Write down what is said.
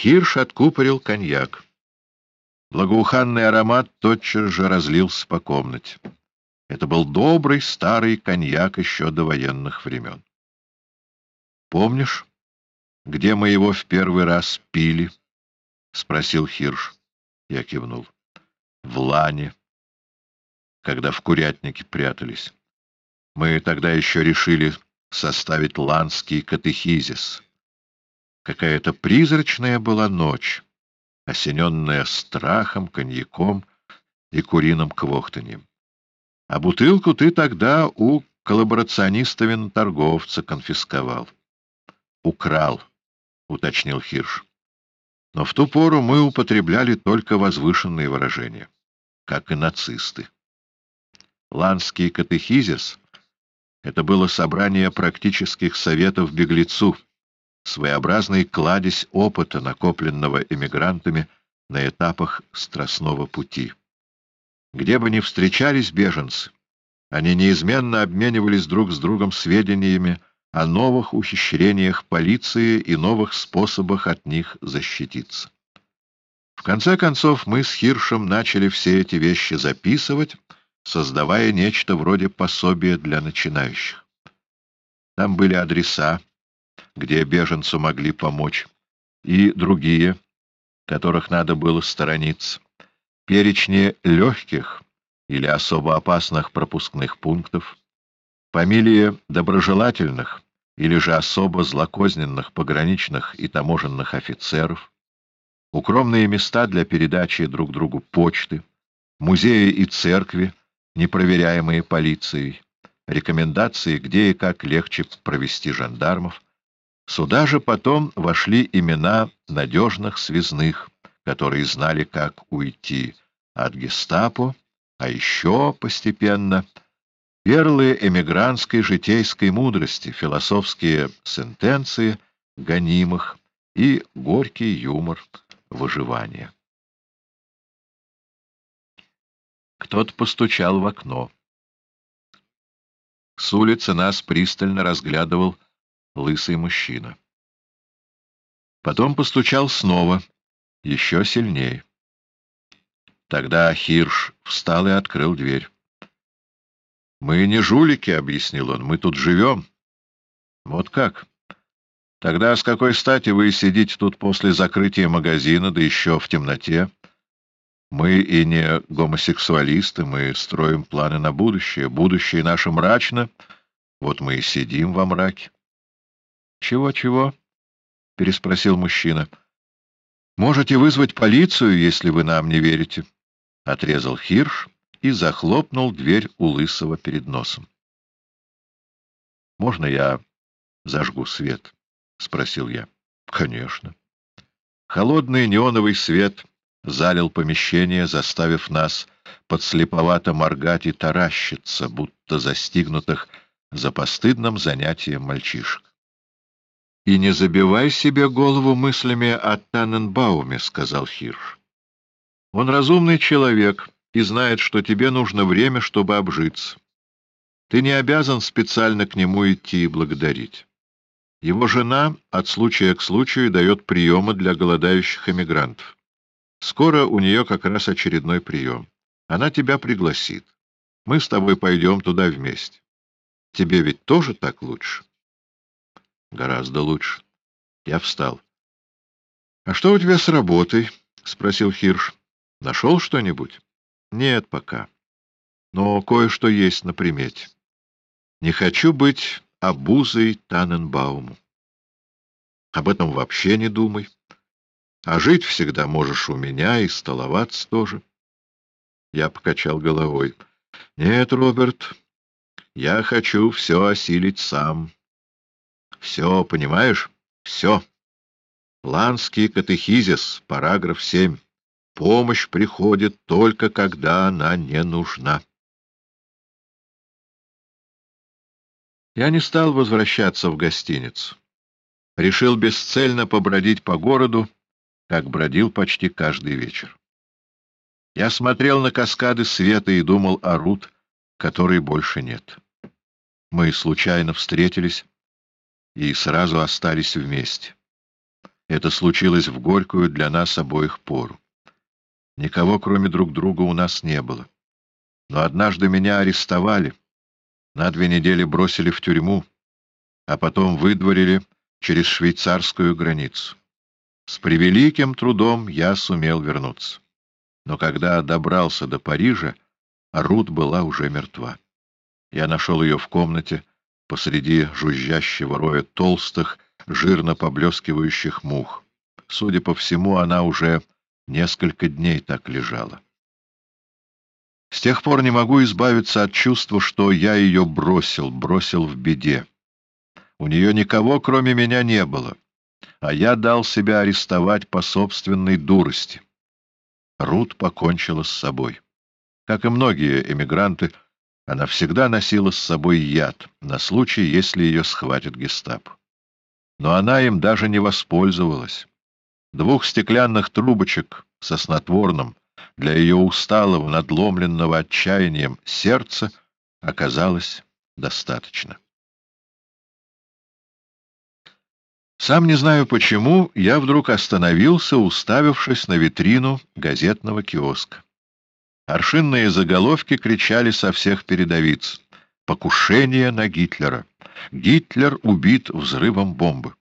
Хирш откупорил коньяк. Благоуханный аромат тотчас же разлился по комнате. Это был добрый старый коньяк еще до военных времен. «Помнишь, где мы его в первый раз пили?» — спросил Хирш. Я кивнул. «В лане, когда в курятнике прятались. Мы тогда еще решили составить ланский катехизис. Какая-то призрачная была ночь, осененная страхом, коньяком и куриным квохтаньем. А бутылку ты тогда у коллаборациониста-виноторговца конфисковал. Украл, уточнил Хирш. Но в ту пору мы употребляли только возвышенные выражения, как и нацисты. Ланский катехизис — это было собрание практических советов беглецу, своеобразный кладезь опыта, накопленного эмигрантами на этапах Страстного пути. Где бы ни встречались беженцы, они неизменно обменивались друг с другом сведениями о новых ухищрениях полиции и новых способах от них защититься. В конце концов, мы с Хиршем начали все эти вещи записывать, создавая нечто вроде пособия для начинающих. Там были адреса, где беженцу могли помочь, и другие, которых надо было сторониться, перечни легких или особо опасных пропускных пунктов, фамилии доброжелательных или же особо злокозненных пограничных и таможенных офицеров, укромные места для передачи друг другу почты, музеи и церкви, непроверяемые полицией, рекомендации, где и как легче провести жандармов, Сюда же потом вошли имена надежных связных, которые знали, как уйти от гестапо, а еще постепенно перлы эмигрантской житейской мудрости, философские сентенции гонимых и горький юмор выживания. Кто-то постучал в окно. С улицы нас пристально разглядывал лысый мужчина. Потом постучал снова, еще сильнее. Тогда Хирш встал и открыл дверь. «Мы не жулики», — объяснил он, — «мы тут живем». «Вот как? Тогда с какой стати вы сидите тут после закрытия магазина, да еще в темноте?» Мы и не гомосексуалисты, мы строим планы на будущее. Будущее наше мрачно, вот мы и сидим во мраке. «Чего-чего?» — переспросил мужчина. «Можете вызвать полицию, если вы нам не верите», — отрезал Хирш и захлопнул дверь у Лысого перед носом. «Можно я зажгу свет?» — спросил я. «Конечно». Холодный неоновый свет залил помещение, заставив нас подслеповато моргать и таращиться, будто застигнутых за постыдным занятием мальчишек. «И не забивай себе голову мыслями о Танненбауме», — сказал Хирш. «Он разумный человек и знает, что тебе нужно время, чтобы обжиться. Ты не обязан специально к нему идти и благодарить. Его жена от случая к случаю дает приемы для голодающих эмигрантов. Скоро у нее как раз очередной прием. Она тебя пригласит. Мы с тобой пойдем туда вместе. Тебе ведь тоже так лучше?» Гораздо лучше. Я встал. — А что у тебя с работой? — спросил Хирш. — Нашел что-нибудь? — Нет пока. Но кое-что есть на примете. Не хочу быть обузой Таненбауму. Об этом вообще не думай. А жить всегда можешь у меня и столоваться тоже. Я покачал головой. — Нет, Роберт, я хочу все осилить сам. Все, понимаешь? Все. Ланский катехизис, параграф 7. Помощь приходит только когда она не нужна. Я не стал возвращаться в гостиницу. Решил бесцельно побродить по городу, как бродил почти каждый вечер. Я смотрел на каскады света и думал о Рут, которой больше нет. Мы случайно встретились, и сразу остались вместе. Это случилось в горькую для нас обоих пору. Никого, кроме друг друга, у нас не было. Но однажды меня арестовали, на две недели бросили в тюрьму, а потом выдворили через швейцарскую границу. С превеликим трудом я сумел вернуться. Но когда добрался до Парижа, Рут была уже мертва. Я нашел ее в комнате посреди жужжащего роя толстых, жирно поблескивающих мух. Судя по всему, она уже несколько дней так лежала. С тех пор не могу избавиться от чувства, что я ее бросил, бросил в беде. У нее никого, кроме меня, не было, а я дал себя арестовать по собственной дурости. Рут покончила с собой. Как и многие эмигранты, она всегда носила с собой яд, на случай, если ее схватит гестапо. Но она им даже не воспользовалась. Двух стеклянных трубочек со снотворным для ее усталого, надломленного отчаянием сердца оказалось достаточно. Сам не знаю почему, я вдруг остановился, уставившись на витрину газетного киоска. Аршинные заголовки кричали со всех передовиц. «Покушение на Гитлера! Гитлер убит взрывом бомбы!»